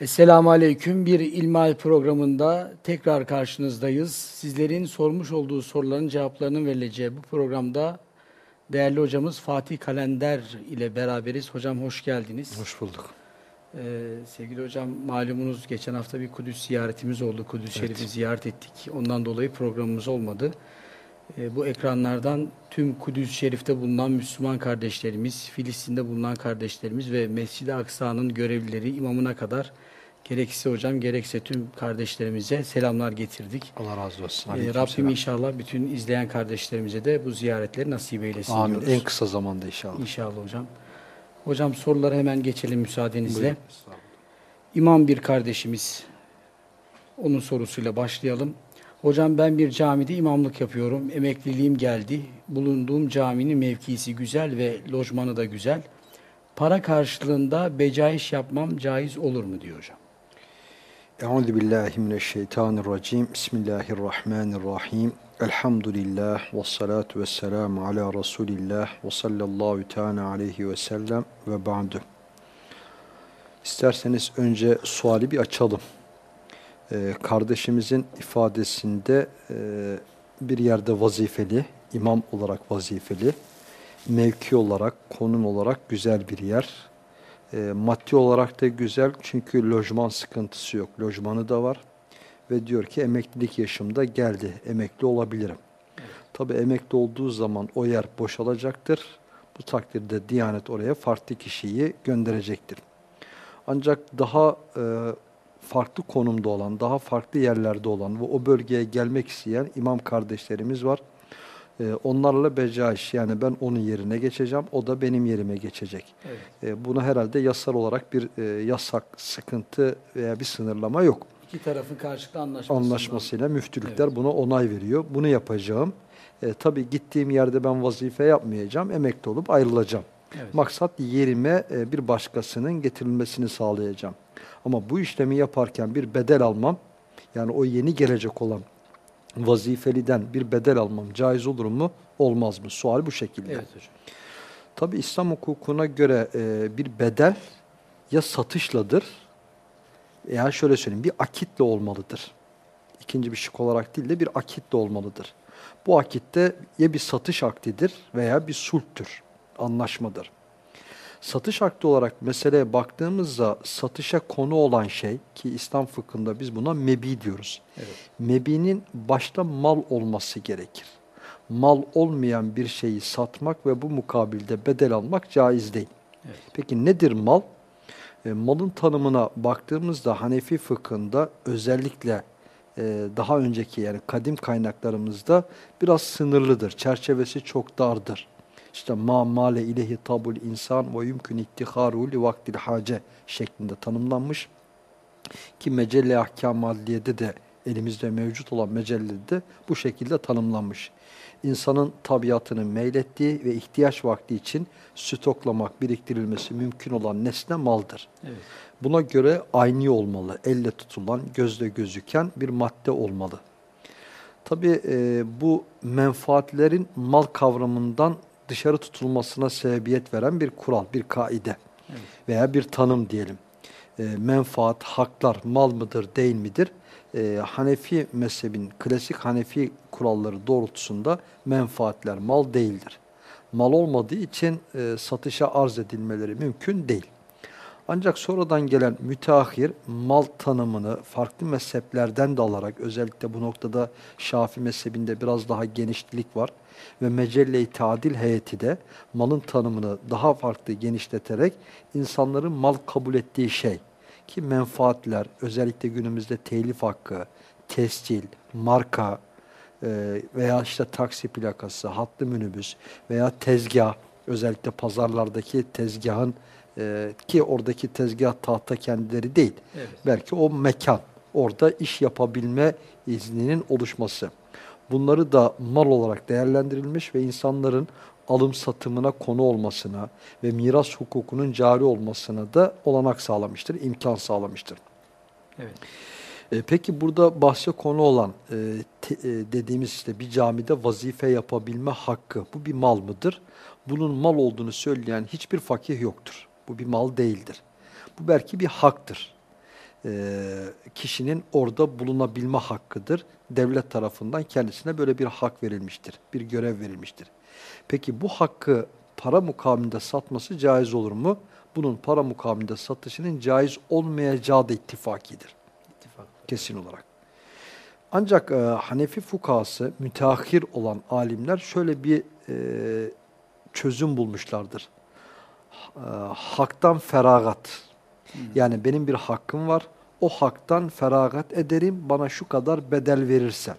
Esselamu Aleyküm. Bir İlmihal programında tekrar karşınızdayız. Sizlerin sormuş olduğu soruların cevaplarının verileceği bu programda değerli hocamız Fatih Kalender ile beraberiz. Hocam hoş geldiniz. Hoş bulduk. Ee, sevgili hocam malumunuz geçen hafta bir Kudüs ziyaretimiz oldu. Kudüs Evet. Şerif'i ziyaret ettik. Ondan dolayı programımız olmadı. Ee, bu ekranlardan tüm Kudüs Şerif'te bulunan Müslüman kardeşlerimiz, Filistin'de bulunan kardeşlerimiz ve Mescid-i Aksa'nın görevlileri imamına kadar gerekse hocam gerekse tüm kardeşlerimize selamlar getirdik. Allah razı olsun. Ee, Rabbim selam. inşallah bütün izleyen kardeşlerimize de bu ziyaretleri nasip eylesin Amin. diyoruz. En kısa zamanda inşallah. İnşallah hocam. Hocam sorulara hemen geçelim müsaadenizle. Buyurun. İmam bir kardeşimiz. Onun sorusuyla başlayalım. Hocam ben bir camide imamlık yapıyorum. Emekliliğim geldi. Bulunduğum caminin mevkisi güzel ve lojmanı da güzel. Para karşılığında becaiş yapmam caiz olur mu diyor hocam. Euzu billahi mineşşeytanirracim. Bismillahirrahmanirrahim. Elhamdülillah ve salatu ve selamu ala Resulillah ve sallallahu teala aleyhi ve sellem ve ba'du. İsterseniz önce suali bir açalım. Ee, kardeşimizin ifadesinde e, bir yerde vazifeli, imam olarak vazifeli, mevki olarak, konum olarak güzel bir yer. E, maddi olarak da güzel çünkü lojman sıkıntısı yok. Lojmanı da var ve diyor ki emeklilik yaşımda geldi, emekli olabilirim. Tabi emekli olduğu zaman o yer boşalacaktır. Bu takdirde Diyanet oraya farklı kişiyi gönderecektir. Ancak daha e, farklı konumda olan, daha farklı yerlerde olan ve o bölgeye gelmek isteyen imam kardeşlerimiz var. E, onlarla becaiş yani ben onun yerine geçeceğim, o da benim yerime geçecek. Evet. E, Buna herhalde yasal olarak bir e, yasak, sıkıntı veya bir sınırlama yok. İki tarafın karşılıklı anlaşması. Anlaşmasıyla müftülükler buna onay veriyor. Bunu yapacağım. E, tabii gittiğim yerde ben vazife yapmayacağım, emekli olup ayrılacağım. Evet. Maksat yerime e, bir başkasının getirilmesini sağlayacağım. Ama bu işlemi yaparken bir bedel almam, yani o yeni gelecek olan vazifeliden bir bedel almam caiz olur mu, olmaz mı? Sual bu şekilde. Evet hocam. Tabi İslam hukukuna göre e, bir bedel ya satışladır veya şöyle söyleyeyim bir akitle olmalıdır. İkinci bir şık olarak değil de bir akitle olmalıdır. Bu akitte ya bir satış akdidir veya bir sulhtür, anlaşmadır. Satış akdi olarak meseleye baktığımızda satışa konu olan şey ki İslam fıkhında biz buna mebi diyoruz. Evet. Mebinin başta mal olması gerekir. Mal olmayan bir şeyi satmak ve bu mukabilde bedel almak caiz değil. Evet. Peki nedir mal? E, malın tanımına baktığımızda Hanefi fıkhında özellikle e, daha önceki yani kadim kaynaklarımızda biraz sınırlıdır. Çerçevesi çok dardır. İşte ma male ilehi tabul insan ve yumkün ittiharu li vaktil hace şeklinde tanımlanmış. Ki Mecelle Ahkam Adliye'de de elimizde mevcut olan mecellede de bu şekilde tanımlanmış. İnsanın tabiatının meylettiği ve ihtiyaç vakti için stoklamak, biriktirilmesi mümkün olan nesne maldır. Evet. Buna göre aynı olmalı, elle tutulan, gözle gözüken bir madde olmalı. Tabi bu menfaatlerin mal kavramından dışarı tutulmasına sebebiyet veren bir kural, bir kaide Evet. veya bir tanım diyelim. E, menfaat, haklar mal mıdır, değil midir? E, Hanefi mezhebin, klasik Hanefi kuralları doğrultusunda menfaatler mal değildir. Mal olmadığı için e, satışa arz edilmeleri mümkün değil. Ancak sonradan gelen müteahhir mal tanımını farklı mezheplerden de alarak özellikle bu noktada Şafi mezhebinde biraz daha genişlik var ve Mecelle-i Tadil heyeti de malın tanımını daha farklı genişleterek insanların mal kabul ettiği şey ki menfaatler özellikle günümüzde telif hakkı, tescil, marka e, veya işte taksi plakası, hatlı minibüs veya tezgah özellikle pazarlardaki tezgahın e, ki oradaki tezgah tahta kendileri değil. Evet. Belki o mekan, orada iş yapabilme izninin oluşması. Bunları da mal olarak değerlendirilmiş ve insanların alım satımına konu olmasına ve miras hukukunun cari olmasına da olanak sağlamıştır, imkan sağlamıştır. Evet. E, peki burada bahse konu olan e, te- e, dediğimiz işte bir camide vazife yapabilme hakkı bu bir mal mıdır? Bunun mal olduğunu söyleyen hiçbir fakih yoktur. Bu bir mal değildir. Bu belki bir haktır. E, kişinin orada bulunabilme hakkıdır. Devlet tarafından kendisine böyle bir hak verilmiştir, bir görev verilmiştir. Peki bu hakkı para mukabilinde satması caiz olur mu? Bunun para mukabilinde satışının caiz olmayacağı da ittifakidir. İttifak. Kesin olarak. Ancak e, Hanefi fukası, müteahhir olan alimler şöyle bir e, çözüm bulmuşlardır. E, haktan feragat. Yani benim bir hakkım var. O haktan feragat ederim bana şu kadar bedel verirsen.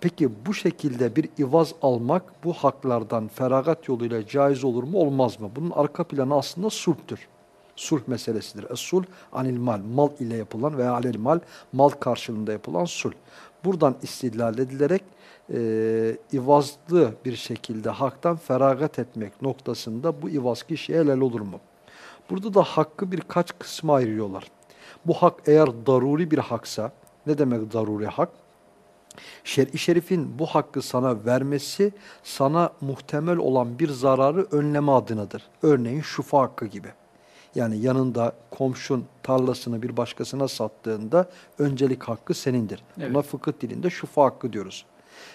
Peki bu şekilde bir ivaz almak bu haklardan feragat yoluyla caiz olur mu olmaz mı? Bunun arka planı aslında sulhtür. Sulh meselesidir. Es-sulh anil mal, mal ile yapılan veya alel mal, mal karşılığında yapılan sulh. Buradan istidlal edilerek e, ivazlı bir şekilde haktan feragat etmek noktasında bu ivaz kişiye helal olur mu? Burada da hakkı birkaç kısma ayırıyorlar. Bu hak eğer daruri bir haksa, ne demek daruri hak? Şer-i şerifin bu hakkı sana vermesi, sana muhtemel olan bir zararı önleme adınadır. Örneğin şufa hakkı gibi. Yani yanında komşun tarlasını bir başkasına sattığında öncelik hakkı senindir. Evet. Buna fıkıh dilinde şufa hakkı diyoruz.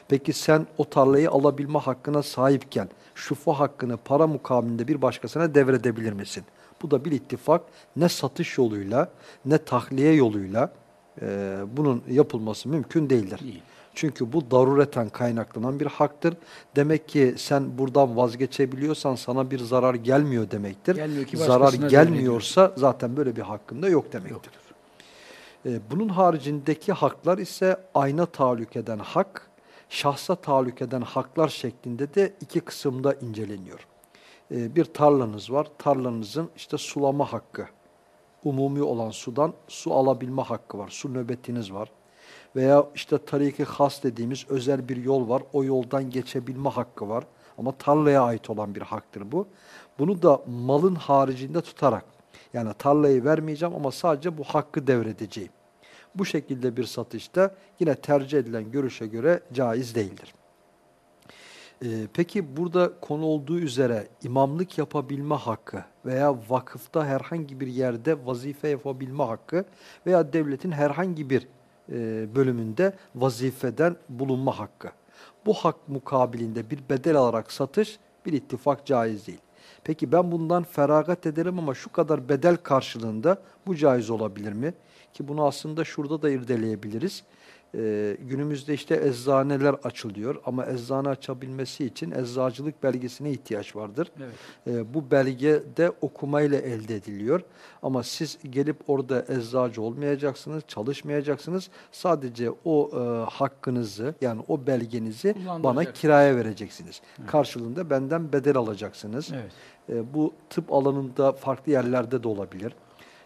Peki sen o tarlayı alabilme hakkına sahipken şufa hakkını para mukabilinde bir başkasına devredebilir misin? Bu da bir ittifak ne satış yoluyla ne tahliye yoluyla e, bunun yapılması mümkün değildir. Değil. Çünkü bu darureten kaynaklanan bir haktır. Demek ki sen buradan vazgeçebiliyorsan sana bir zarar gelmiyor demektir. Gelmiyor ki zarar gelmiyorsa zaten böyle bir hakkında yok demektir. Yoktur. E, bunun haricindeki haklar ise ayna tahallük eden hak, şahsa tahallük eden haklar şeklinde de iki kısımda inceleniyor. E, bir tarlanız var, tarlanızın işte sulama hakkı, umumi olan sudan su alabilme hakkı var, su nöbetiniz var. Veya işte tariki has dediğimiz özel bir yol var, o yoldan geçebilme hakkı var. Ama tarlaya ait olan bir haktır bu. Bunu da malın haricinde tutarak, yani tarlayı vermeyeceğim ama sadece bu hakkı devredeceğim. Bu şekilde bir satışta yine tercih edilen görüşe göre caiz değildir. Ee, peki burada konu olduğu üzere imamlık yapabilme hakkı veya vakıfta herhangi bir yerde vazife yapabilme hakkı veya devletin herhangi bir e, bölümünde vazifeden bulunma hakkı. Bu hak mukabilinde bir bedel alarak satış bir ittifak caiz değil. Peki ben bundan feragat ederim ama şu kadar bedel karşılığında bu caiz olabilir mi? Ki bunu aslında şurada da irdeleyebiliriz. Ee, günümüzde işte eczaneler açılıyor ama eczane açabilmesi için eczacılık belgesine ihtiyaç vardır. Evet. Ee, bu belge de okumayla elde ediliyor. Ama siz gelip orada eczacı olmayacaksınız, çalışmayacaksınız. Sadece o e, hakkınızı yani o belgenizi bana kiraya vereceksiniz. Karşılığında benden bedel alacaksınız. Evet. E, bu tıp alanında farklı yerlerde de olabilir.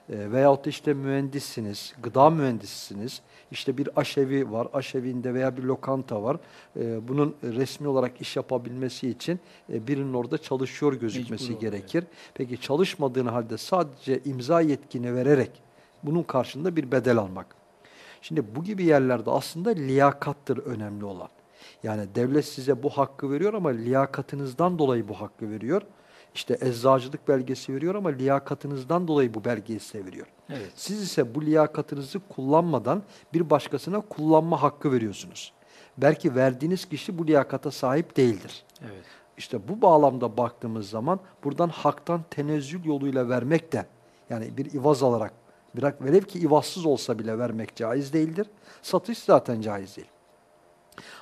E, veyahut işte mühendissiniz, gıda mühendisisiniz. İşte bir aşevi var, aşevinde veya bir lokanta var. E, bunun resmi olarak iş yapabilmesi için e, birinin orada çalışıyor gözükmesi Mecbur gerekir. Peki çalışmadığın halde sadece imza yetkini vererek bunun karşında bir bedel almak. Şimdi bu gibi yerlerde aslında liyakattır önemli olan. Yani devlet size bu hakkı veriyor ama liyakatınızdan dolayı bu hakkı veriyor. İşte eczacılık belgesi veriyor ama liyakatınızdan dolayı bu belgeyi size veriyor. Evet. Siz ise bu liyakatınızı kullanmadan bir başkasına kullanma hakkı veriyorsunuz. Belki verdiğiniz kişi bu liyakata sahip değildir. Evet. İşte bu bağlamda baktığımız zaman buradan haktan tenezzül yoluyla vermek de yani bir ivaz alarak bırak velev ki ivazsız olsa bile vermek caiz değildir. Satış zaten caiz değil.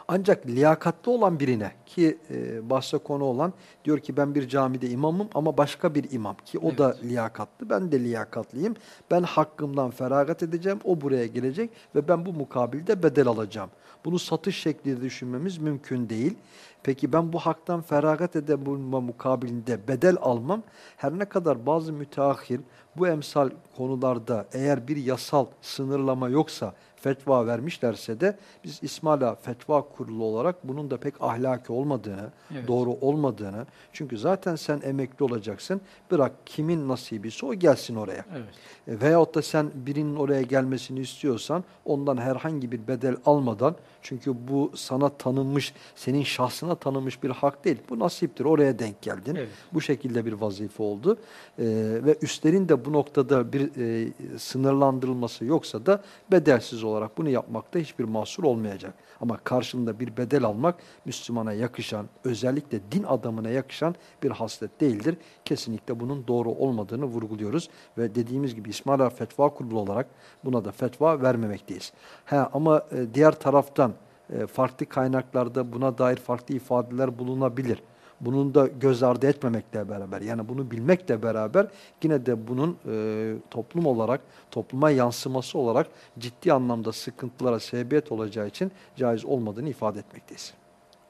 Ancak liyakatli olan birine ki e, bahse konu olan diyor ki ben bir camide imamım ama başka bir imam ki o da liyakatlı ben de liyakatlıyım. Ben hakkımdan feragat edeceğim o buraya gelecek ve ben bu mukabilde bedel alacağım. Bunu satış şeklinde düşünmemiz mümkün değil. Peki ben bu haktan feragat edebilme mukabilinde bedel almam her ne kadar bazı müteahhir bu emsal konularda eğer bir yasal sınırlama yoksa fetva vermişlerse de biz İsmaila Fetva Kurulu olarak bunun da pek ahlaki olmadığını, Evet. doğru olmadığını. Çünkü zaten sen emekli olacaksın. Bırak kimin nasibiyse o gelsin oraya. Evet. E, Veyahut da sen birinin oraya gelmesini istiyorsan ondan herhangi bir bedel almadan çünkü bu sana tanınmış, senin şahsına tanınmış bir hak değil. Bu nasiptir. Oraya denk geldin. Evet. Bu şekilde bir vazife oldu. E, ve üstlerin de bu noktada bir e, sınırlandırılması yoksa da bedelsiz olarak bunu yapmakta hiçbir mahsur olmayacak. Ama karşılığında bir bedel almak Müslümana yakışan, özellikle din adamına yakışan bir haslet değildir. Kesinlikle bunun doğru olmadığını vurguluyoruz ve dediğimiz gibi İsmaila Fetva Kurulu olarak buna da fetva vermemekteyiz. He, ama e, diğer taraftan e, farklı kaynaklarda buna dair farklı ifadeler bulunabilir. Bunun da göz ardı etmemekle beraber yani bunu bilmekle beraber yine de bunun e, toplum olarak topluma yansıması olarak ciddi anlamda sıkıntılara sebebiyet olacağı için caiz olmadığını ifade etmekteyiz.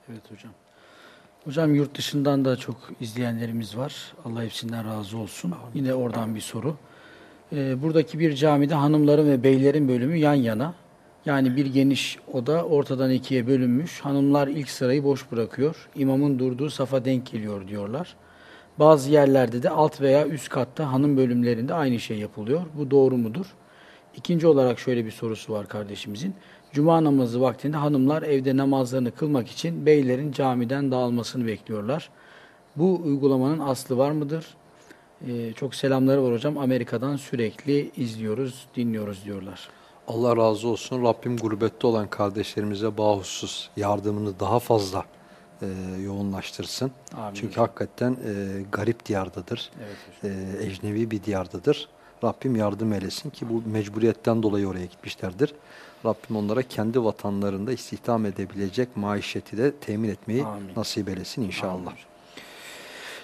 Evet hocam. Hocam yurt dışından da çok izleyenlerimiz var. Allah hepsinden razı olsun. Yine oradan bir soru. Ee, buradaki bir camide hanımların ve beylerin bölümü yan yana. Yani bir geniş oda ortadan ikiye bölünmüş. Hanımlar ilk sırayı boş bırakıyor. İmamın durduğu safa denk geliyor diyorlar. Bazı yerlerde de alt veya üst katta hanım bölümlerinde aynı şey yapılıyor. Bu doğru mudur? İkinci olarak şöyle bir sorusu var kardeşimizin. Cuma namazı vaktinde hanımlar evde namazlarını kılmak için beylerin camiden dağılmasını bekliyorlar. Bu uygulamanın aslı var mıdır? Ee, çok selamları var hocam. Amerika'dan sürekli izliyoruz, dinliyoruz diyorlar. Allah razı olsun. Rabbim gurbette olan kardeşlerimize bahusus yardımını daha fazla e, yoğunlaştırsın. Amin Çünkü hakikaten e, garip diyardadır. Evet e, ecnebi bir diyardadır. Rabbim yardım eylesin ki bu mecburiyetten dolayı oraya gitmişlerdir. Rabbim onlara kendi vatanlarında istihdam edebilecek maişeti de temin etmeyi Amin. nasip eylesin inşallah. Amin.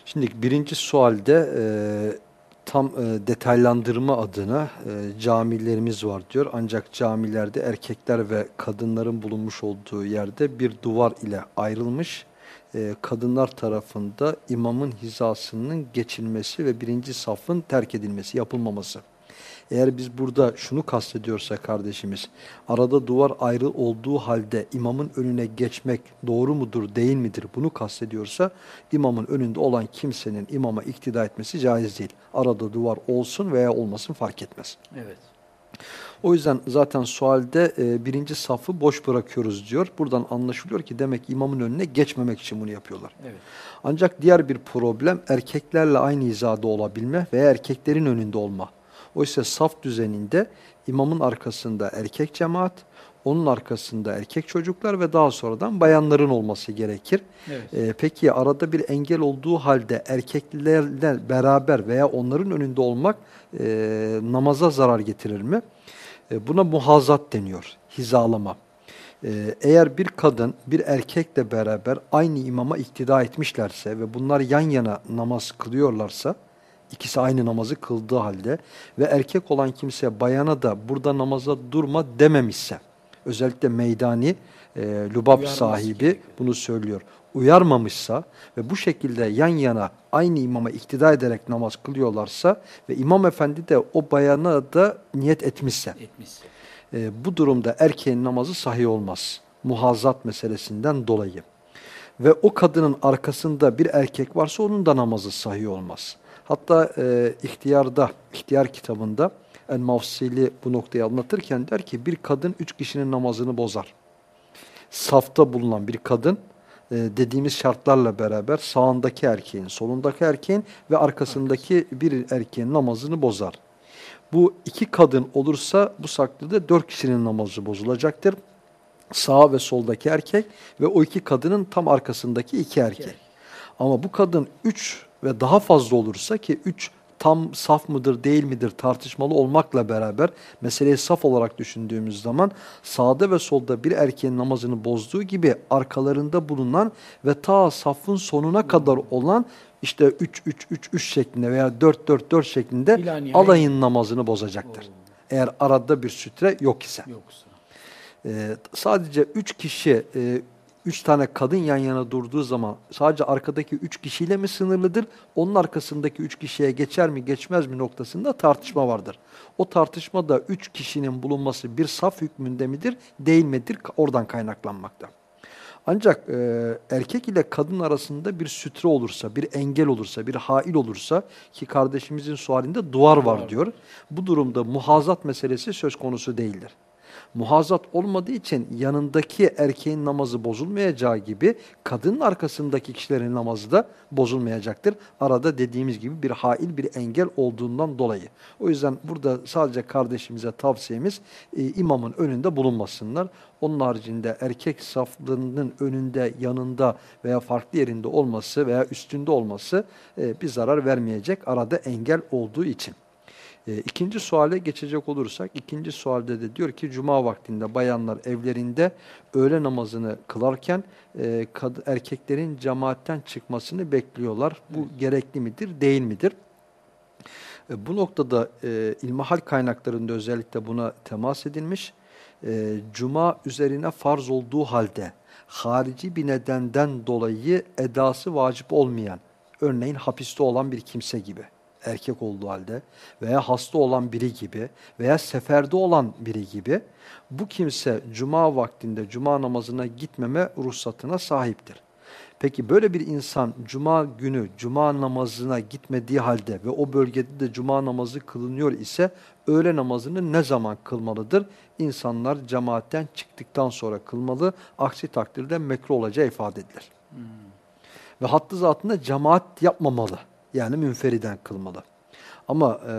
Şimdi birinci sualde e, tam e, detaylandırma adına e, camilerimiz var diyor. Ancak camilerde erkekler ve kadınların bulunmuş olduğu yerde bir duvar ile ayrılmış. E, kadınlar tarafında imamın hizasının geçilmesi ve birinci safın terk edilmesi, yapılmaması. Eğer biz burada şunu kastediyorsa kardeşimiz, arada duvar ayrı olduğu halde imamın önüne geçmek doğru mudur, değil midir bunu kastediyorsa, imamın önünde olan kimsenin imama iktida etmesi caiz değil. Arada duvar olsun veya olmasın fark etmez. Evet. O yüzden zaten sualde e, birinci safı boş bırakıyoruz diyor. Buradan anlaşılıyor ki demek imamın önüne geçmemek için bunu yapıyorlar. Evet. Ancak diğer bir problem erkeklerle aynı hizada olabilme veya erkeklerin önünde olma. Oysa saf düzeninde imamın arkasında erkek cemaat, onun arkasında erkek çocuklar ve daha sonradan bayanların olması gerekir. Evet. Ee, peki arada bir engel olduğu halde erkeklerle beraber veya onların önünde olmak e, namaza zarar getirir mi? E, buna muhazat deniyor, hizalama. Ee, eğer bir kadın bir erkekle beraber aynı imama iktida etmişlerse ve bunlar yan yana namaz kılıyorlarsa, ikisi aynı namazı kıldığı halde ve erkek olan kimse bayana da burada namaza durma dememişse, özellikle meydani e, lubab Uyarması sahibi gerekiyor. bunu söylüyor. Uyarmamışsa ve bu şekilde yan yana aynı imama iktida ederek namaz kılıyorlarsa ve imam efendi de o bayana da niyet etmişse, Etmiş. e, bu durumda erkeğin namazı sahih olmaz. Muhazzat meselesinden dolayı. Ve o kadının arkasında bir erkek varsa onun da namazı sahih olmaz. Hatta e, ihtiyarda, ihtiyar kitabında El Mafsili bu noktayı anlatırken der ki bir kadın üç kişinin namazını bozar. Safta bulunan bir kadın e, dediğimiz şartlarla beraber sağındaki erkeğin, solundaki erkeğin ve arkasındaki bir erkeğin namazını bozar. Bu iki kadın olursa bu saklıda dört kişinin namazı bozulacaktır. Sağ ve soldaki erkek ve o iki kadının tam arkasındaki iki erkek. Ama bu kadın üç ve daha fazla olursa ki üç tam saf mıdır değil midir tartışmalı olmakla beraber meseleyi saf olarak düşündüğümüz zaman sağda ve solda bir erkeğin namazını bozduğu gibi arkalarında bulunan ve ta safın sonuna kadar olan işte 3 3 3 3 şeklinde veya 4 4 4 şeklinde İlâ nihayet. alayın namazını bozacaktır. Eğer arada bir sütre yok ise. Yoksa. Ee, sadece üç kişi e, üç tane kadın yan yana durduğu zaman sadece arkadaki üç kişiyle mi sınırlıdır? Onun arkasındaki üç kişiye geçer mi geçmez mi noktasında tartışma vardır. O tartışmada üç kişinin bulunması bir saf hükmünde midir değil midir oradan kaynaklanmakta. Ancak e, erkek ile kadın arasında bir sütre olursa, bir engel olursa, bir hail olursa ki kardeşimizin sualinde duvar var diyor. Bu durumda muhazat meselesi söz konusu değildir. Muhazat olmadığı için yanındaki erkeğin namazı bozulmayacağı gibi kadının arkasındaki kişilerin namazı da bozulmayacaktır. Arada dediğimiz gibi bir hail bir engel olduğundan dolayı. O yüzden burada sadece kardeşimize tavsiyemiz e, imamın önünde bulunmasınlar. Onun haricinde erkek saflığının önünde, yanında veya farklı yerinde olması veya üstünde olması e, bir zarar vermeyecek arada engel olduğu için. E, ikinci suale geçecek olursak, ikinci sualde de diyor ki cuma vaktinde bayanlar evlerinde öğle namazını kılarken e, erkeklerin cemaatten çıkmasını bekliyorlar. Bu evet. gerekli midir, değil midir? E, bu noktada e, ilmihal kaynaklarında özellikle buna temas edilmiş. E, cuma üzerine farz olduğu halde harici bir nedenden dolayı edası vacip olmayan, örneğin hapiste olan bir kimse gibi erkek olduğu halde veya hasta olan biri gibi veya seferde olan biri gibi bu kimse cuma vaktinde cuma namazına gitmeme ruhsatına sahiptir. Peki böyle bir insan cuma günü cuma namazına gitmediği halde ve o bölgede de cuma namazı kılınıyor ise öğle namazını ne zaman kılmalıdır? İnsanlar cemaatten çıktıktan sonra kılmalı. Aksi takdirde mekruh olacağı ifade edilir. Hmm. Ve hattı zatında cemaat yapmamalı. Yani münferiden kılmalı. Ama e,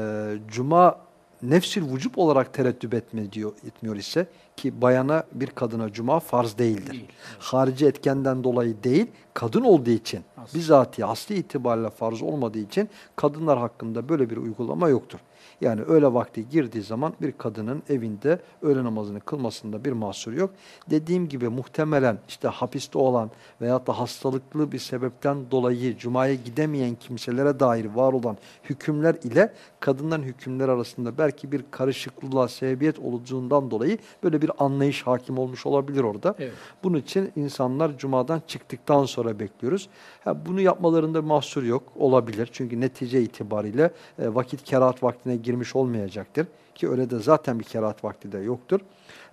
cuma nefsil vücub olarak tereddüt etme diyor, etmiyor ise ki bayana bir kadına cuma farz değildir. Değil, evet. Harici etkenden dolayı değil, kadın olduğu için Aslında. bizatihi asli itibariyle farz olmadığı için kadınlar hakkında böyle bir uygulama yoktur. Yani öğle vakti girdiği zaman bir kadının evinde öğle namazını kılmasında bir mahsur yok. Dediğim gibi muhtemelen işte hapiste olan veyahut da hastalıklı bir sebepten dolayı cumaya gidemeyen kimselere dair var olan hükümler ile kadınların hükümleri arasında belki bir karışıklığa sebebiyet olduğundan dolayı böyle bir anlayış hakim olmuş olabilir orada. Evet. Bunun için insanlar cumadan çıktıktan sonra bekliyoruz. Ha, bunu yapmalarında mahsur yok olabilir. Çünkü netice itibariyle e, vakit kerahat vaktine girmiş olmayacaktır. Ki öyle de zaten bir kerahat vakti de yoktur.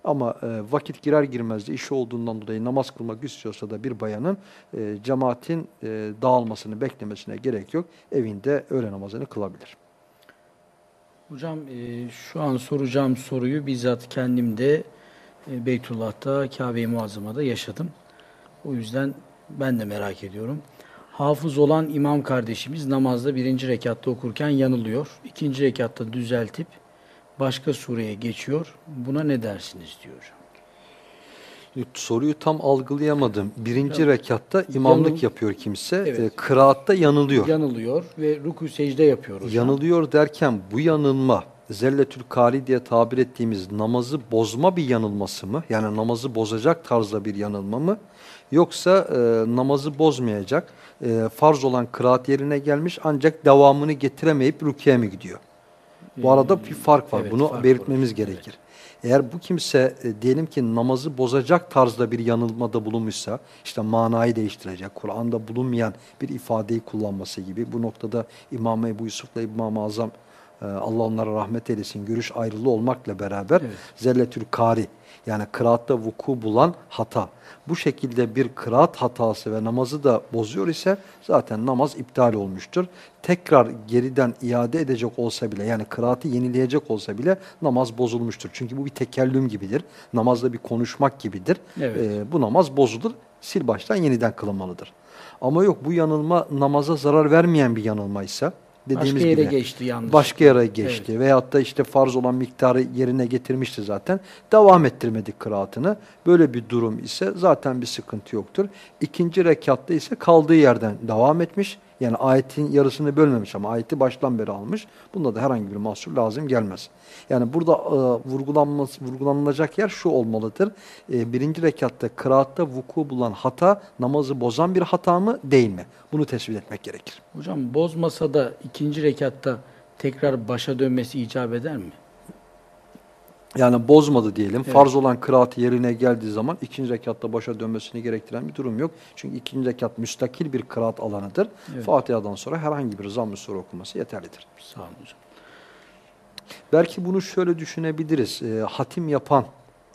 Ama e, vakit girer girmez de işi olduğundan dolayı namaz kılmak istiyorsa da bir bayanın e, cemaatin e, dağılmasını beklemesine gerek yok. Evinde öğle namazını kılabilir. Hocam e, şu an soracağım soruyu bizzat kendim de e, Beytullah'ta, Kabe-i Muazzama'da yaşadım. O yüzden ben de merak ediyorum. Hafız olan imam kardeşimiz namazda birinci rekatta okurken yanılıyor. İkinci rekatta düzeltip başka sureye geçiyor. Buna ne dersiniz diyor Soruyu tam algılayamadım. Birinci ya, rekatta imamlık yanıl, yapıyor kimse. Evet. E, kıraatta yanılıyor. Yanılıyor ve ruku secde yapıyor hocam. Yanılıyor derken bu yanılma zelletül kari diye tabir ettiğimiz namazı bozma bir yanılması mı? Yani namazı bozacak tarzda bir yanılma mı? Yoksa e, namazı bozmayacak, e, farz olan kıraat yerine gelmiş ancak devamını getiremeyip rukiye mi gidiyor? Bu arada bir fark var. Evet, Bunu fark belirtmemiz var. gerekir. Evet. Eğer bu kimse e, diyelim ki namazı bozacak tarzda bir yanılmada bulunmuşsa, işte manayı değiştirecek, Kur'an'da bulunmayan bir ifadeyi kullanması gibi, bu noktada İmam Ebu Yusuf'la İmam-ı Azam ee, Allah onlara rahmet eylesin. Görüş ayrılığı olmakla beraber evet. zelletül kari yani kıraatta vuku bulan hata. Bu şekilde bir kıraat hatası ve namazı da bozuyor ise zaten namaz iptal olmuştur. Tekrar geriden iade edecek olsa bile yani kıraatı yenileyecek olsa bile namaz bozulmuştur. Çünkü bu bir tekellüm gibidir. Namazda bir konuşmak gibidir. Evet. Ee, bu namaz bozulur. Sil baştan yeniden kılınmalıdır. Ama yok bu yanılma namaza zarar vermeyen bir yanılmaysa dediğimiz başka yere gibi, geçti yanlış. Başka yere geçti evet. veyahut da işte farz olan miktarı yerine getirmişti zaten. Devam ettirmedik kıraatını. Böyle bir durum ise zaten bir sıkıntı yoktur. İkinci rekatta ise kaldığı yerden devam etmiş. Yani ayetin yarısını bölmemiş ama ayeti baştan beri almış. Bunda da herhangi bir mahsur lazım gelmez. Yani burada e, vurgulanması, vurgulanılacak yer şu olmalıdır. E, birinci rekatta kıraatta vuku bulan hata namazı bozan bir hata mı değil mi? Bunu tespit etmek gerekir. Hocam bozmasa da ikinci rekatta tekrar başa dönmesi icap eder mi? Yani bozmadı diyelim. Evet. Farz olan kıraat yerine geldiği zaman ikinci rekatta başa dönmesini gerektiren bir durum yok. Çünkü ikinci rekat müstakil bir kıraat alanıdır. Evet. Fatiha'dan sonra herhangi bir zamm-ı sure okuması yeterlidir. Sağ olun hocam. Belki bunu şöyle düşünebiliriz. Ee, hatim yapan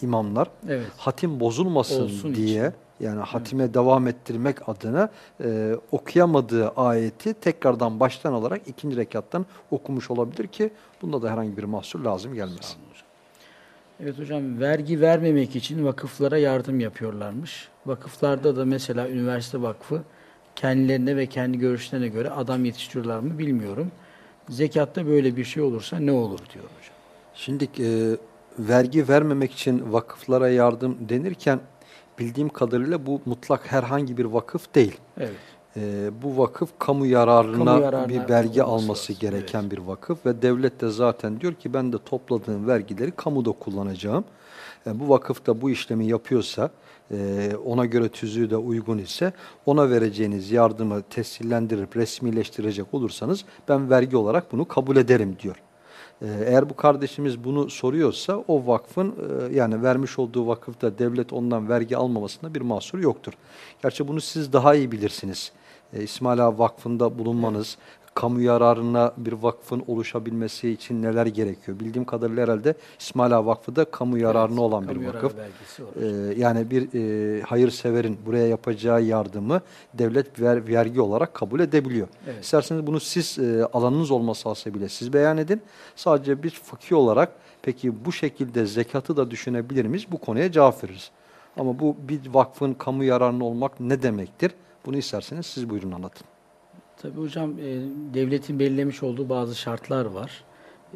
imamlar Evet. hatim bozulmasın Olsun diye için. yani hatime devam ettirmek adına e, okuyamadığı ayeti tekrardan baştan alarak ikinci rekattan okumuş olabilir ki bunda da herhangi bir mahsur lazım gelmez. Sağ olun hocam. Evet hocam vergi vermemek için vakıflara yardım yapıyorlarmış. Vakıflarda da mesela üniversite vakfı kendilerine ve kendi görüşlerine göre adam yetiştiriyorlar mı bilmiyorum. Zekatta böyle bir şey olursa ne olur diyor hocam. Şimdi e, vergi vermemek için vakıflara yardım denirken bildiğim kadarıyla bu mutlak herhangi bir vakıf değil. Evet. E, bu vakıf kamu yararına, Kamu yararına bir vergi alması lazım, gereken evet. bir vakıf ve devlet de zaten diyor ki ben de topladığım vergileri kamuda kullanacağım. E, bu vakıf da bu işlemi yapıyorsa e, ona göre tüzüğü de uygun ise ona vereceğiniz yardımı tescillendirip resmileştirecek olursanız ben vergi olarak bunu kabul ederim diyor. E, Eğer bu kardeşimiz bunu soruyorsa o vakfın e, yani vermiş olduğu vakıfta devlet ondan vergi almamasında bir mahsur yoktur. Gerçi bunu siz daha iyi bilirsiniz. E, İsmail Ağa Vakfı'nda bulunmanız, kamu yararına bir vakfın oluşabilmesi için neler gerekiyor? Bildiğim kadarıyla herhalde İsmail Ağa Vakfı da kamu yararına Evet, olan kamu bir vakıf. hocam. yani bir e, hayırseverin buraya yapacağı yardımı devlet ver, vergi olarak kabul edebiliyor. Evet. İsterseniz bunu siz e, alanınız olması hasebiyle siz beyan edin. Sadece bir fakir olarak peki bu şekilde zekatı da düşünebilir miyiz? Bu konuya cevap veririz. Ama bu bir vakfın kamu yararına olmak ne demektir? Bunu isterseniz siz buyurun anlatın. Tabii hocam e, devletin belirlemiş olduğu bazı şartlar var.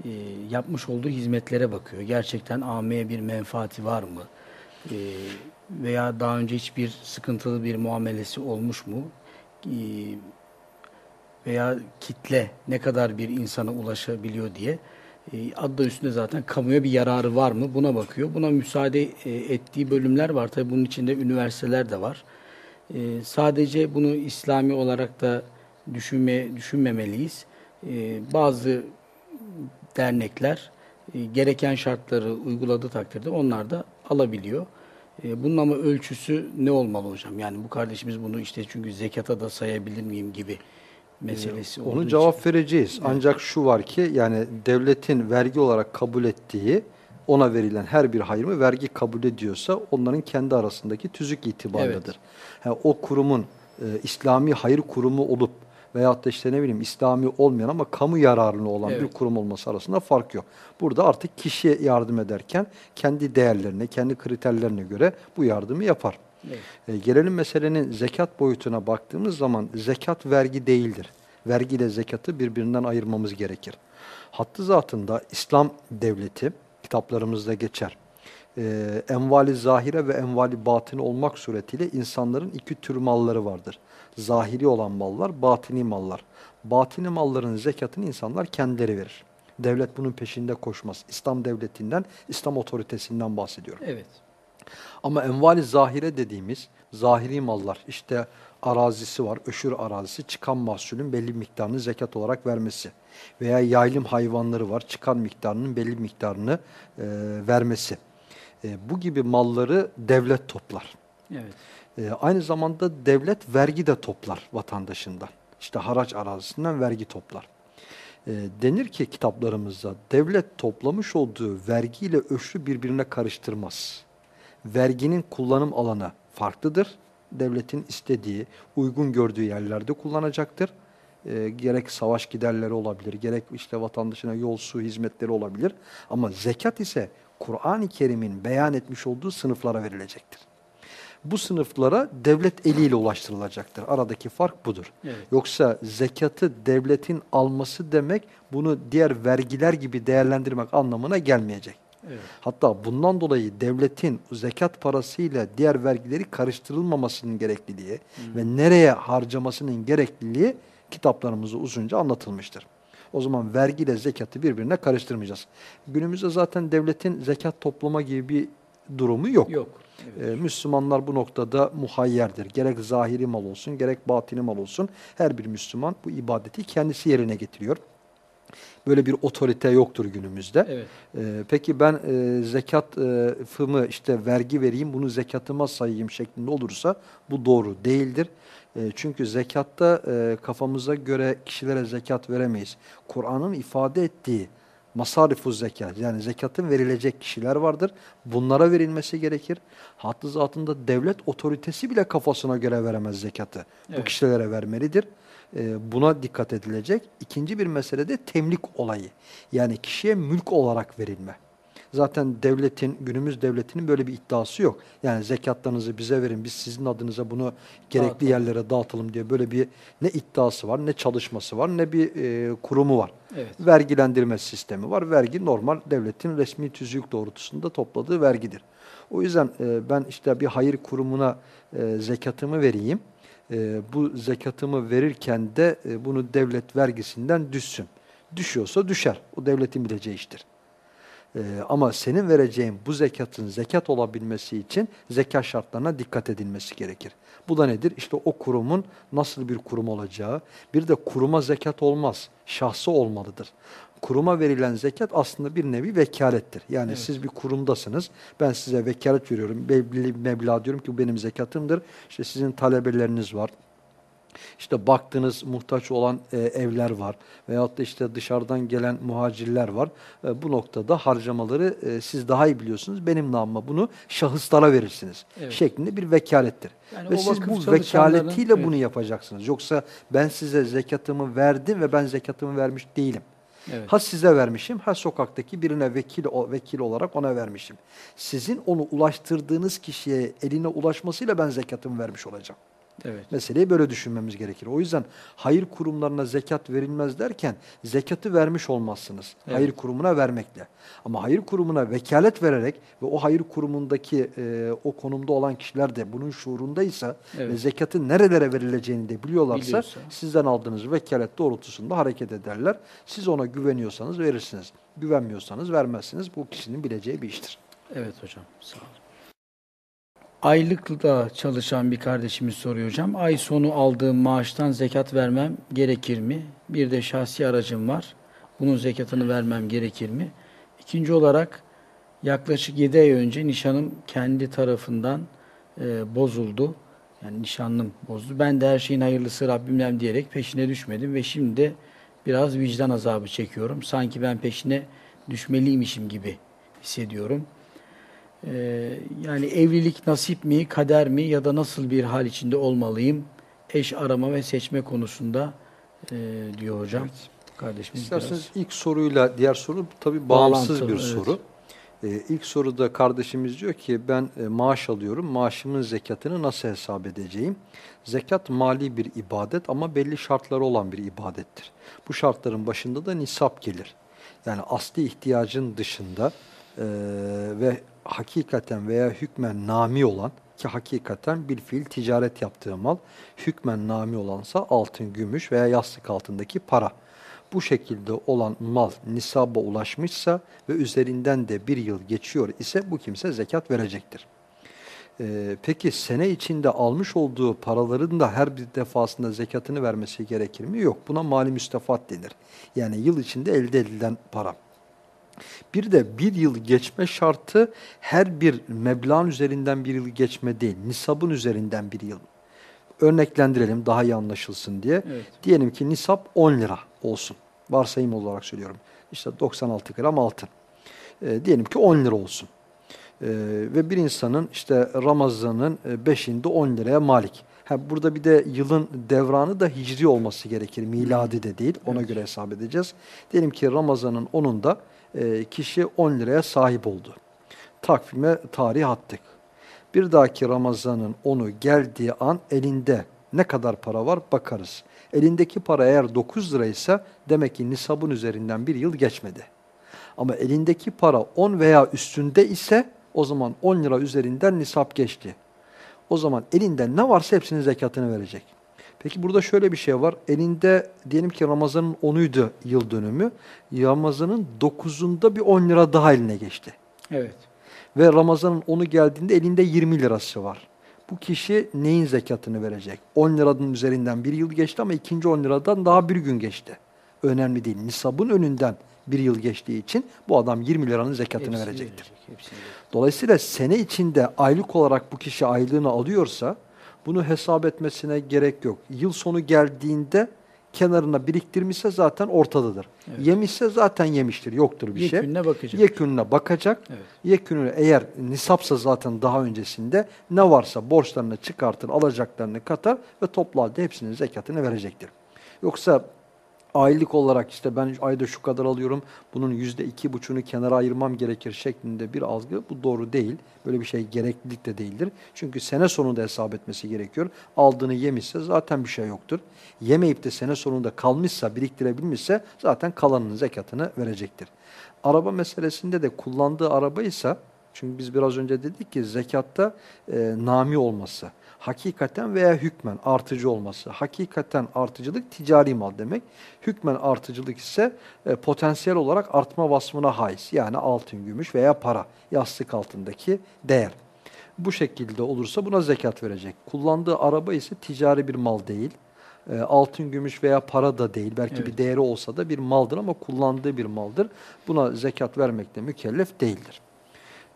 E, yapmış olduğu hizmetlere bakıyor. Gerçekten AM'ye bir menfaati var mı? E, veya daha önce hiçbir sıkıntılı bir muamelesi olmuş mu? E, veya kitle ne kadar bir insana ulaşabiliyor diye. E, adı da üstünde zaten kamuya bir yararı var mı? Buna bakıyor. Buna müsaade e, ettiği bölümler var. Tabii bunun içinde üniversiteler de var. E, sadece bunu İslami olarak da düşünme, düşünmemeliyiz. E, bazı dernekler e, gereken şartları uyguladığı takdirde onlar da alabiliyor. E, bunun ama ölçüsü ne olmalı hocam? Yani bu kardeşimiz bunu işte çünkü zekata da sayabilir miyim gibi meselesi olduğu Onu için. cevap vereceğiz. Ancak şu var ki yani devletin vergi olarak kabul ettiği ona verilen her bir hayrımı vergi kabul ediyorsa onların kendi arasındaki tüzük itibarlıdır. Ha, o kurumun e, İslami hayır kurumu olup veyahut da işte ne bileyim İslami olmayan ama kamu yararına olan bir Evet. kurum olması arasında fark yok. Burada artık kişiye yardım ederken kendi değerlerine, kendi kriterlerine göre bu yardımı yapar. Evet. E, gelelim meselenin zekat boyutuna baktığımız zaman zekat vergi değildir. Vergi ile zekatı birbirinden ayırmamız gerekir. Hattı zatında İslam devleti kitaplarımızda geçer. E, envali zahire ve envali batini olmak suretiyle insanların iki tür malları vardır. Zahiri olan mallar, batini mallar. Batini malların zekatını insanlar kendileri verir. Devlet bunun peşinde koşmaz. İslam devletinden, İslam otoritesinden bahsediyorum. Evet. Ama envali zahire dediğimiz zahiri mallar işte arazisi var, öşür arazisi çıkan mahsulün belli miktarını zekat olarak vermesi veya yaylım hayvanları var çıkan miktarının belli miktarını e, vermesi. E, bu gibi malları devlet toplar. Evet. E, aynı zamanda devlet vergi de toplar vatandaşından. İşte haraç arazisinden vergi toplar. E, denir ki kitaplarımızda devlet toplamış olduğu vergiyle öşrü birbirine karıştırmaz. Verginin kullanım alanı farklıdır. Devletin istediği, uygun gördüğü yerlerde kullanacaktır. E, gerek savaş giderleri olabilir, gerek işte vatandaşına yol su hizmetleri olabilir. Ama zekat ise Kur'an-ı Kerim'in beyan etmiş olduğu sınıflara verilecektir. Bu sınıflara devlet eliyle ulaştırılacaktır. Aradaki fark budur. Evet. Yoksa zekatı devletin alması demek bunu diğer vergiler gibi değerlendirmek anlamına gelmeyecek. Evet. Hatta bundan dolayı devletin zekat parasıyla diğer vergileri karıştırılmamasının gerekliliği ve nereye harcamasının gerekliliği kitaplarımızda uzunca anlatılmıştır. O zaman vergi ile zekatı birbirine karıştırmayacağız. Günümüzde zaten devletin zekat toplama gibi bir durumu yok. Yok. Evet. Ee, Müslümanlar bu noktada muhayyerdir. Gerek zahiri mal olsun, gerek batini mal olsun. Her bir Müslüman bu ibadeti kendisi yerine getiriyor. Böyle bir otorite yoktur günümüzde. Evet. Ee, peki ben e, zekatımı işte vergi vereyim, bunu zekatıma sayayım şeklinde olursa bu doğru değildir. E, çünkü zekatta e, kafamıza göre kişilere zekat veremeyiz. Kur'an'ın ifade ettiği masarifu zekat yani zekatın verilecek kişiler vardır. Bunlara verilmesi gerekir. Hattı zatında devlet otoritesi bile kafasına göre veremez zekatı. Bu Evet. kişilere vermelidir. E, buna dikkat edilecek. İkinci bir mesele de temlik olayı. Yani kişiye mülk olarak verilme. Zaten devletin, günümüz devletinin böyle bir iddiası yok. Yani zekatlarınızı bize verin, biz sizin adınıza bunu gerekli Dağıtalım. yerlere dağıtalım diye böyle bir ne iddiası var, ne çalışması var, ne bir e, kurumu var. Evet. Vergilendirme sistemi var. Vergi normal devletin resmi tüzük doğrultusunda topladığı vergidir. O yüzden e, ben işte bir hayır kurumuna e, zekatımı vereyim. E, bu zekatımı verirken de e, bunu devlet vergisinden düşsün. Düşüyorsa düşer. O devletin bileceği iştir. Ee, ama senin vereceğin bu zekatın zekat olabilmesi için zekat şartlarına dikkat edilmesi gerekir. Bu da nedir? İşte o kurumun nasıl bir kurum olacağı. Bir de kuruma zekat olmaz. Şahsı olmalıdır. Kuruma verilen zekat aslında bir nevi vekalettir. Yani Evet. siz bir kurumdasınız. Ben size vekalet veriyorum. Belli meblağ diyorum ki bu benim zekatımdır. İşte sizin talebeleriniz var. İşte baktığınız muhtaç olan e, evler var veyahut da işte dışarıdan gelen muhacirler var. E, bu noktada harcamaları e, siz daha iyi biliyorsunuz. Benim namıma bunu şahıslara verirsiniz. Evet. Şeklinde bir vekalettir. Yani ve siz bu vekaletiyle evet. bunu yapacaksınız. Yoksa ben size zekatımı verdim ve ben zekatımı vermiş değilim. Evet. Ha size vermişim, ha sokaktaki birine vekil o vekil olarak ona vermişim. Sizin onu ulaştırdığınız kişiye eline ulaşmasıyla ben zekatımı vermiş olacağım. Evet. Meseleyi böyle düşünmemiz gerekir. O yüzden hayır kurumlarına zekat verilmez derken zekatı vermiş olmazsınız. Evet. Hayır kurumuna vermekle. Ama hayır kurumuna vekalet vererek ve o hayır kurumundaki e, o konumda olan kişiler de bunun şuurundaysa Evet. ve zekatın nerelere verileceğini de biliyorlarsa Biliyorsa. sizden aldığınız vekalet doğrultusunda hareket ederler. Siz ona güveniyorsanız verirsiniz. Güvenmiyorsanız vermezsiniz. Bu kişinin bileceği bir iştir. Evet hocam. Sağ olun. Aylıkla çalışan bir kardeşimiz soruyor hocam. Ay sonu aldığım maaştan zekat vermem gerekir mi? Bir de şahsi aracım var. Bunun zekatını vermem gerekir mi? İkinci olarak yaklaşık 7 ay önce nişanım kendi tarafından e, bozuldu. Yani nişanlım bozdu. Ben de her şeyin hayırlısı Rabbimden diyerek peşine düşmedim ve şimdi biraz vicdan azabı çekiyorum. Sanki ben peşine düşmeliymişim gibi hissediyorum. Ee, yani evlilik nasip mi, kader mi ya da nasıl bir hal içinde olmalıyım? Eş arama ve seçme konusunda e, diyor hocam. Kardeşimiz İsterseniz ilk soruyla diğer soru tabii bağımsız Bağlantılı, bir evet. soru. Ee, ilk soruda kardeşimiz diyor ki ben e, maaş alıyorum. Maaşımın zekatını nasıl hesap edeceğim? Zekat mali bir ibadet ama belli şartları olan bir ibadettir. Bu şartların başında da nisap gelir. Yani asli ihtiyacın dışında e, ve hakikaten veya hükmen nami olan ki hakikaten bir fiil ticaret yaptığı mal hükmen nami olansa altın, gümüş veya yastık altındaki para. Bu şekilde olan mal nisaba ulaşmışsa ve üzerinden de bir yıl geçiyor ise bu kimse zekat verecektir. Ee, peki sene içinde almış olduğu paraların da her bir defasında zekatını vermesi gerekir mi? Yok. Buna mali müstefat denir. Yani yıl içinde elde edilen para. Bir de bir yıl geçme şartı her bir meblağın üzerinden bir yıl geçme değil, nisabın üzerinden bir yıl. Örneklendirelim daha iyi anlaşılsın diye. Evet. Diyelim ki nisap 10 lira olsun. Varsayım olarak söylüyorum. İşte 96 gram altın. Ee, diyelim ki 10 lira olsun. Ee, ve bir insanın işte Ramazan'ın 5'inde 10 liraya malik. Ha, burada bir de yılın devranı da hicri olması gerekir. Miladi de değil. Ona göre hesap edeceğiz. Diyelim ki Ramazan'ın 10'unda e, kişi 10 liraya sahip oldu. Takvime tarih attık. Bir dahaki Ramazan'ın 10'u geldiği an elinde ne kadar para var bakarız. Elindeki para eğer 9 liraysa demek ki nisabın üzerinden bir yıl geçmedi. Ama elindeki para 10 veya üstünde ise o zaman 10 lira üzerinden nisap geçti. O zaman elinde ne varsa hepsinin zekatını verecek. Peki burada şöyle bir şey var. Elinde diyelim ki Ramazan'ın 10'uydu yıl dönümü. Ramazan'ın 9'unda bir 10 lira daha eline geçti. Evet. Ve Ramazan'ın 10'u geldiğinde elinde 20 lirası var. Bu kişi neyin zekatını verecek? 10 liranın üzerinden bir yıl geçti ama ikinci 10 liradan daha bir gün geçti. önemli değil. Nisabın önünden bir yıl geçtiği için bu adam 20 liranın zekatını Hepsini verecektir. verecek, hepsini. Dolayısıyla sene içinde aylık olarak bu kişi aylığını alıyorsa bunu hesap etmesine gerek yok. Yıl sonu geldiğinde kenarına biriktirmişse zaten ortadadır. Evet. Yemişse zaten yemiştir. Yoktur bir şey. Yekününe bakacak. Yekününe bakacak. Evet. Yekününe eğer nisapsa zaten daha öncesinde ne varsa borçlarını çıkartır, alacaklarını katar ve toplu halde hepsinin zekatını verecektir. Yoksa aylık olarak işte ben ayda şu kadar alıyorum, bunun yüzde iki buçuğunu kenara ayırmam gerekir şeklinde bir algı bu doğru değil. Böyle bir şey gereklilik de değildir. Çünkü sene sonunda hesap etmesi gerekiyor. Aldığını yemişse zaten bir şey yoktur. Yemeyip de sene sonunda kalmışsa, biriktirebilmişse zaten kalanının zekatını verecektir. Araba meselesinde de kullandığı arabaysa, çünkü biz biraz önce dedik ki zekatta e, nami olması, hakikaten veya hükmen artıcı olması. Hakikaten artıcılık ticari mal demek. Hükmen artıcılık ise e, potansiyel olarak artma vasfına haiz. Yani altın, gümüş veya para, yastık altındaki değer. Bu şekilde olursa buna zekat verecek. Kullandığı araba ise ticari bir mal değil. E, altın, gümüş veya para da değil. Belki bir Evet. değeri olsa da bir maldır ama kullandığı bir maldır. Buna zekat vermekle mükellef değildir.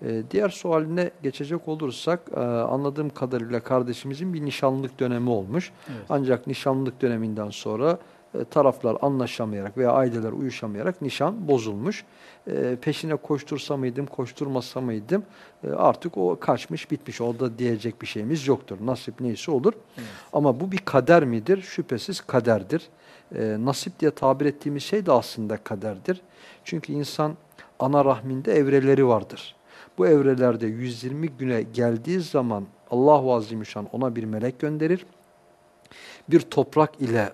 Ee, diğer sualine geçecek olursak e, anladığım kadarıyla kardeşimizin bir nişanlılık dönemi olmuş. Evet. Ancak nişanlılık döneminden sonra e, taraflar anlaşamayarak veya aileler uyuşamayarak nişan bozulmuş. E, peşine koştursa mıydım, koşturmasa mıydım e, artık o kaçmış bitmiş. Orada diyecek bir şeyimiz yoktur. Nasip neyse olur. Evet. Ama bu bir kader midir? Şüphesiz kaderdir. E, nasip diye tabir ettiğimiz şey de aslında kaderdir. Çünkü insan ana rahminde evreleri vardır. Bu evrelerde 120 güne geldiği zaman Allahu Azimüşşan ona bir melek gönderir. Bir toprak ile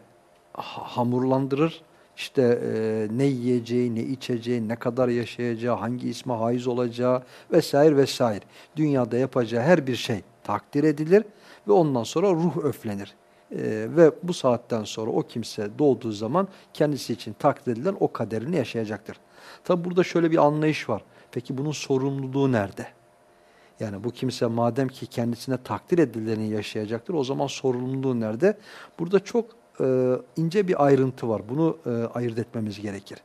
ha- hamurlandırır. İşte e, ne yiyeceği, ne içeceği, ne kadar yaşayacağı, hangi isme haiz olacağı vesaire vesaire. Dünyada yapacağı her bir şey takdir edilir ve ondan sonra ruh öflenir. E, ve bu saatten sonra o kimse doğduğu zaman kendisi için takdir edilen o kaderini yaşayacaktır. Tabi burada şöyle bir anlayış var. Peki bunun sorumluluğu nerede? Yani bu kimse madem ki kendisine takdir edileni yaşayacaktır o zaman sorumluluğu nerede? Burada çok e, ince bir ayrıntı var. Bunu e, ayırt etmemiz gerekir.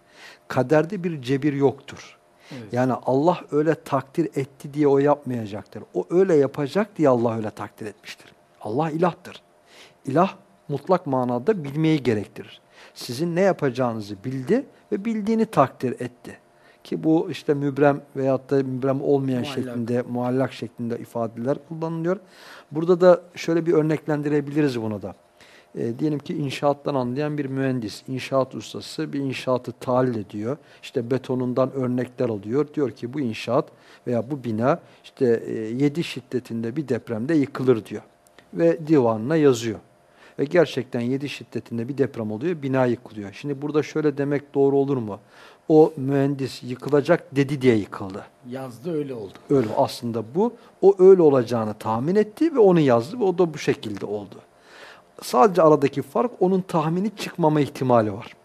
Kaderde bir cebir yoktur. Evet. Yani Allah öyle takdir etti diye o yapmayacaktır. O öyle yapacak diye Allah öyle takdir etmiştir. Allah ilahtır. İlah mutlak manada bilmeyi gerektirir. Sizin ne yapacağınızı bildi ve bildiğini takdir etti. Ki bu işte mübrem veyahut da mübrem olmayan Muallak. şeklinde, muallak şeklinde ifadeler kullanılıyor. Burada da şöyle bir örneklendirebiliriz bunu da. E, diyelim ki inşaattan anlayan bir mühendis, inşaat ustası bir inşaatı tahlil ediyor. İşte betonundan örnekler alıyor. Diyor ki bu inşaat veya bu bina işte 7 şiddetinde bir depremde yıkılır diyor. Ve divanına yazıyor. Ve gerçekten 7 şiddetinde bir deprem oluyor, bina yıkılıyor. Şimdi burada şöyle demek doğru olur mu? O mühendis yıkılacak dedi diye yıkıldı. Yazdı öyle oldu. Öyle aslında bu. O öyle olacağını tahmin etti ve onu yazdı ve o da bu şekilde oldu. Sadece aradaki fark onun tahmini çıkmama ihtimali var.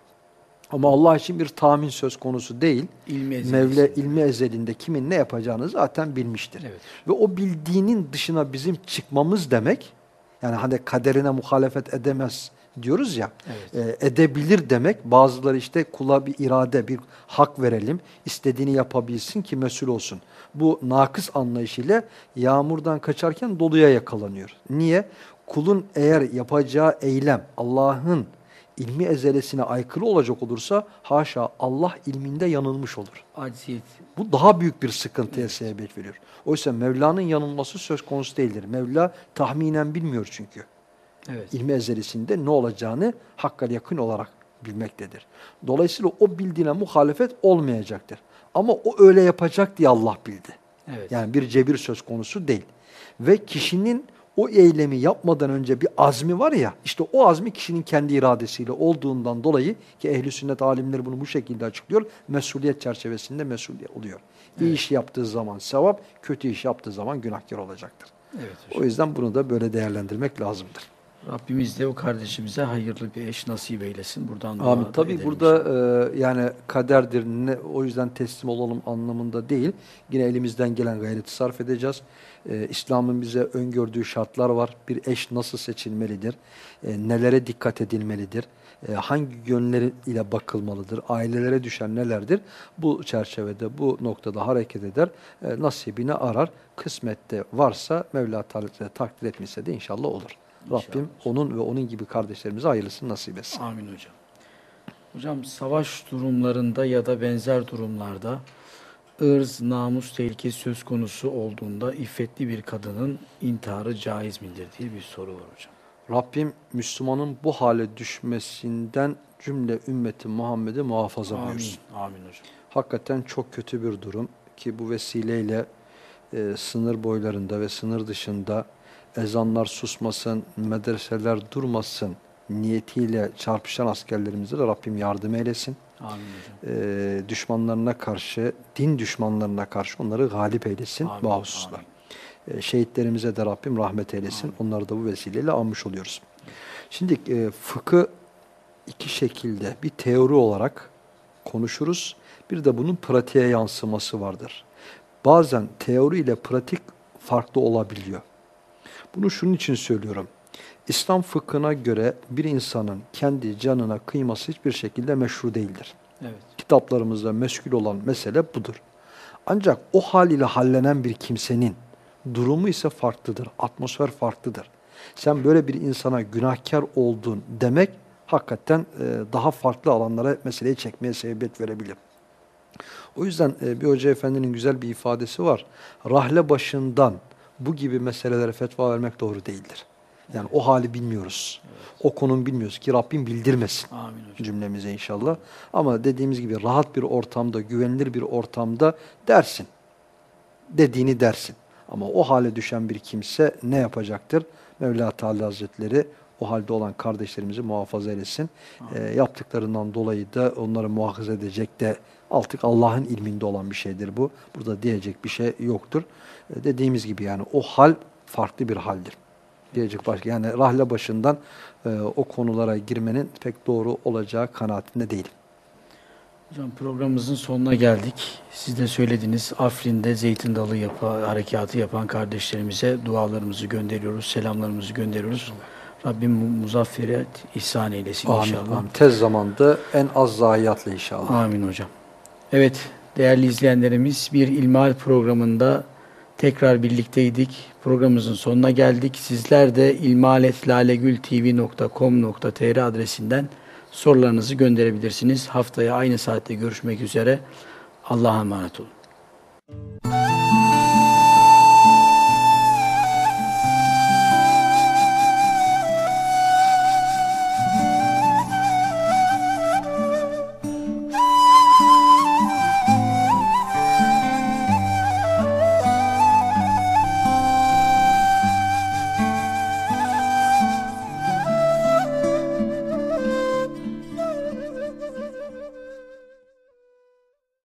Ama Allah için bir tahmin söz konusu değil. İlmi. Mevle ilmi ezelinde kimin ne yapacağını zaten bilmiştir. Evet. Ve o bildiğinin dışına bizim çıkmamız demek, yani hani kaderine muhalefet edemez diyoruz ya, Evet. e, edebilir demek. Bazıları işte kula bir irade, bir hak verelim, istediğini yapabilsin ki mesul olsun. Bu nakıs anlayışıyla yağmurdan kaçarken doluya yakalanıyor. Niye? Kulun eğer yapacağı eylem Allah'ın ilmi ezelesine aykırı olacak olursa haşa Allah ilminde yanılmış olur. Acziyet. Bu daha büyük bir sıkıntıya sebebiyet veriyor. Oysa Mevla'nın yanılması söz konusu değildir. Mevla tahminen bilmiyor çünkü. Evet. İlmi ezelisinde ne olacağını hakkal yakın olarak bilmektedir. Dolayısıyla o bildiğine muhalefet olmayacaktır. Ama o öyle yapacak diye Allah bildi. Evet. Yani bir cebir söz konusu değil. Ve kişinin o eylemi yapmadan önce bir azmi var ya, işte o azmi kişinin kendi iradesiyle olduğundan dolayı ki ehli sünnet alimleri bunu bu şekilde açıklıyor, mesuliyet çerçevesinde mesul oluyor. İyi iş yaptığı zaman sevap, kötü iş yaptığı zaman günahkar olacaktır. Evet hocam. O yüzden bunu da böyle değerlendirmek lazımdır. Rabbimiz de o kardeşimize hayırlı bir eş nasip eylesin. Buradan da Tabii burada e, yani kaderdir ne, o yüzden teslim olalım anlamında değil. Yine elimizden gelen gayreti sarf edeceğiz. E, İslam'ın bize öngördüğü şartlar var. Bir eş nasıl seçilmelidir? E, nelere dikkat edilmelidir? e, hangi yönleri ile bakılmalıdır, ailelere düşen nelerdir? Bu çerçevede, bu noktada hareket eder, e, nasibini arar. Kısmette varsa Mevla takdir etmişse de inşallah olur. Rabbim onun ve onun gibi kardeşlerimize hayırlısını nasip etsin. Amin hocam. Hocam savaş durumlarında ya da benzer durumlarda ırz, namus tehlikesi söz konusu olduğunda iffetli bir kadının intiharı caiz midir diye bir soru var hocam. Rabbim Müslümanın bu hale düşmesinden cümle ümmeti Muhammed'i muhafaza Amin. buyursun. Amin hocam. Hakikaten çok kötü bir durum ki bu vesileyle e, sınır boylarında ve sınır dışında ezanlar susmasın, medreseler durmasın niyetiyle çarpışan askerlerimize de Rabbim yardım eylesin. Amin hocam. E, düşmanlarına karşı, din düşmanlarına karşı onları galip eylesin Amin, bu hususlar. amin. E, şehitlerimize de Rabbim rahmet eylesin. Onları da bu vesileyle almış oluyoruz. Şimdi e, fıkı iki şekilde bir teori olarak konuşuruz. Bir de bunun pratiğe yansıması vardır. Bazen teori ile pratik farklı olabiliyor. Bunu şunun için söylüyorum. İslam fıkhına göre bir insanın kendi canına kıyması hiçbir şekilde meşru değildir. Evet. Kitaplarımızda meskul olan mesele budur. Ancak o hal ile hallenen bir kimsenin durumu ise farklıdır. Atmosfer farklıdır. Sen böyle bir insana günahkar oldun demek hakikaten e, daha farklı alanlara meseleyi çekmeye sebebiyet verebilir. O yüzden e, bir hoca efendinin güzel bir ifadesi var. Rahle başından bu gibi meselelere fetva vermek doğru değildir. Yani o hali bilmiyoruz. O konum bilmiyoruz ki Rabbim bildirmesin Amin hocam. cümlemize inşallah. Ama dediğimiz gibi rahat bir ortamda, güvenilir bir ortamda dersin. Dediğini dersin. Ama o hale düşen bir kimse ne yapacaktır? Mevla Teala Hazretleri o halde olan kardeşlerimizi muhafaza eylesin. Ee, yaptıklarından dolayı da onları muhafaza edecek de artık Allah'ın ilminde olan bir şeydir bu. Burada diyecek bir şey yoktur. Ee, dediğimiz gibi yani o hal farklı bir haldir. Diyecek başka yani rahle başından e, o konulara girmenin pek doğru olacağı kanaatinde değilim. Hocam programımızın sonuna geldik. Siz de söylediniz. Afrin'de zeytin dalı yapa, harekatı yapan kardeşlerimize dualarımızı gönderiyoruz, selamlarımızı gönderiyoruz. Rabbim mu- muzafferiyet ihsan eylesin Amin, inşallah. amin. Tez zamanda en az zayiatla inşallah. Amin hocam. Evet değerli izleyenlerimiz bir ilmihal programında tekrar birlikteydik. Programımızın sonuna geldik. Sizler de ilmihaletlalegültv.com.tr adresinden sorularınızı gönderebilirsiniz. Haftaya aynı saatte görüşmek üzere. Allah'a emanet olun.